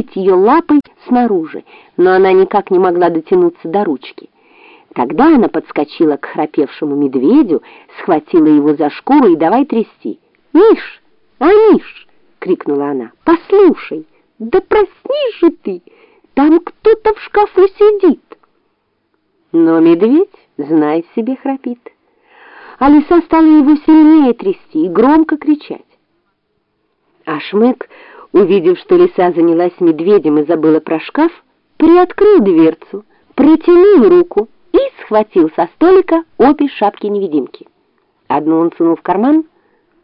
схватить ее лапой снаружи, но она никак не могла дотянуться до ручки. Тогда она подскочила к храпевшему медведю, схватила его за шкуру и давай трясти. «Миш! А, Миш!» — крикнула она. «Послушай, да проснись же ты! Там кто-то в шкафу сидит!» Но медведь, знай себе, храпит. А лиса стала его сильнее трясти и громко кричать. А Шмык, увидев, что лиса занялась медведем и забыла про шкаф, приоткрыл дверцу, протянул руку и схватил со столика обе шапки-невидимки. Одну он сунул в карман,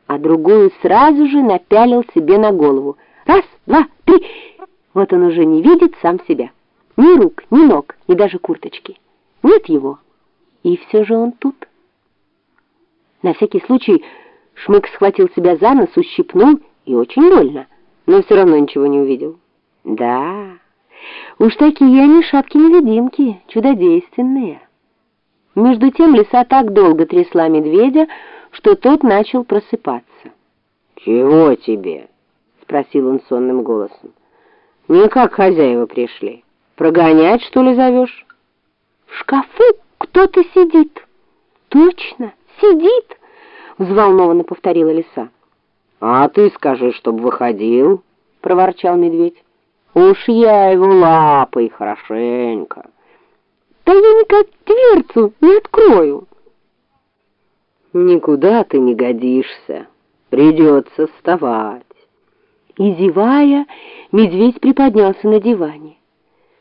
а другую сразу же напялил себе на голову. Раз, два, три. Вот он уже не видит сам себя. Ни рук, ни ног, ни даже курточки. Нет его. И все же он тут. На всякий случай Шмык схватил себя за нос, ущипнул и очень больно, но все равно ничего не увидел. Да, уж такие они шапки-невидимки, чудодейственные. Между тем лиса так долго трясла медведя, что тот начал просыпаться. «Чего тебе?» — спросил он сонным голосом. «Не как хозяева пришли. Прогонять, что ли, зовешь?» «В шкафу кто-то сидит». «Точно, сидит!» — взволнованно повторила лиса. «А ты скажи, чтоб выходил», — проворчал медведь. «Уж я его лапой хорошенько». «Да я никак дверцу не открою». «Никуда ты не годишься, придется вставать». И, зевая, медведь приподнялся на диване.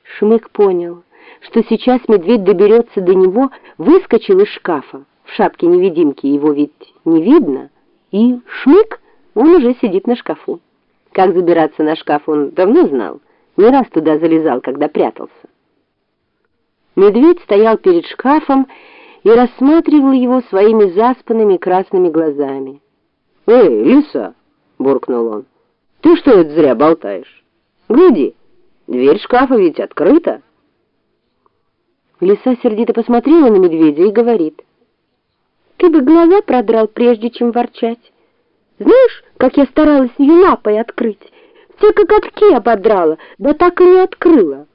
Шмык понял, что сейчас медведь доберется до него, выскочил из шкафа. В шапке-невидимки его ведь не видно. И шмык он уже сидит на шкафу. Как забираться на шкаф он давно знал, не раз туда залезал, когда прятался. Медведь стоял перед шкафом и рассматривал его своими заспанными красными глазами. «Эй, лиса!» — буркнул он. «Ты что это зря болтаешь? Гляди, дверь шкафа ведь открыта!» Лиса сердито посмотрела на медведя и говорит. «Ты бы глаза продрал, прежде чем ворчать. Знаешь, как я старалась ее лапой открыть? Все коготки ободрала, да так и не открыла».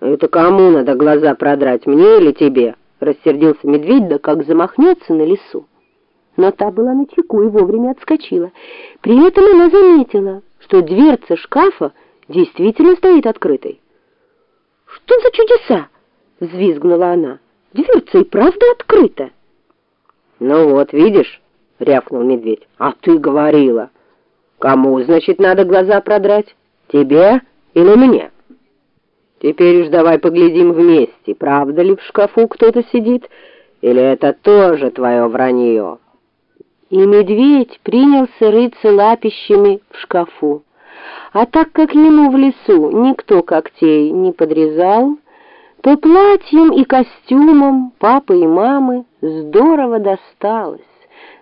«Это кому надо глаза продрать, мне или тебе?» Рассердился медведь, да как замахнется на лису. Но та была на чеку и вовремя отскочила. При этом она заметила, что дверца шкафа действительно стоит открытой. «Что за чудеса?» — взвизгнула она. «Дверца и правда открыта». «Ну вот, видишь?» — рявкнул медведь. «А ты говорила. Кому, значит, надо глаза продрать? Тебе или мне?» «Теперь уж давай поглядим вместе, правда ли в шкафу кто-то сидит, или это тоже твое вранье?» И медведь принялся рыться лапищами в шкафу. А так как ему в лесу никто когтей не подрезал, то платьем и костюмом папы и мамы здорово досталось.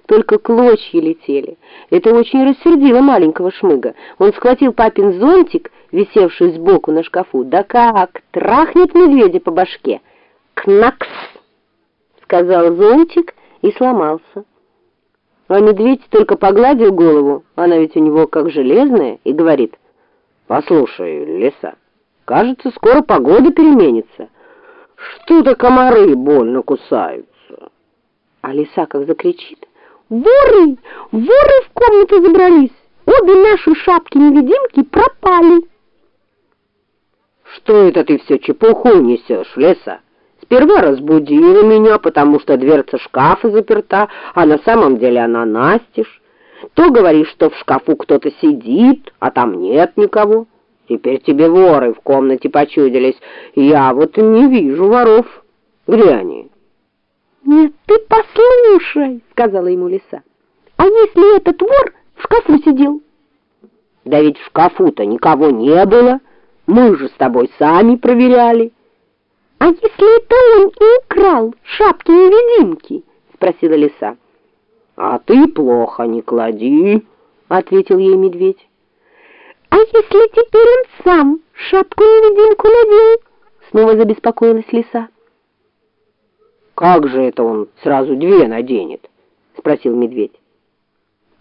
Только клочья летели. Это очень рассердило маленького шмыга. Он схватил папин зонтик, висевший сбоку на шкафу, да как трахнет медведя по башке. «Кнакс!» — сказал зонтик и сломался. А медведь только погладил голову, она ведь у него как железная, и говорит, «Послушай, лиса, кажется, скоро погода переменится. Что-то комары больно кусаются». А лиса как закричит, Воры! Воры в комнату забрались! Обе наши шапки-невидимки пропали!» «Что это ты все чепуху несешь, леса? Сперва разбудила меня, потому что дверца шкафа заперта, а на самом деле она настежь. То говоришь, что в шкафу кто-то сидит, а там нет никого. Теперь тебе воры в комнате почудились. Я вот не вижу воров. Где они?» «Нет, ты послушай», — сказала ему лиса. «А если этот вор в шкафу сидел?» «Да ведь в шкафу-то никого не было. Мы же с тобой сами проверяли». «А если это он и украл шапки-невидимки?» — спросила лиса. «А ты плохо не клади», — ответил ей медведь. «А если теперь он сам шапку-невидимку надел?» — снова забеспокоилась лиса. «Как же это он сразу две наденет?» — спросил медведь.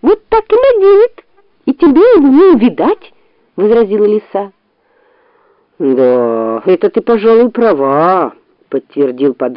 «Вот так и наденет, и тебе его не увидать», — возразила лиса. «Да, это ты, пожалуй, права», — подтвердил, подумав.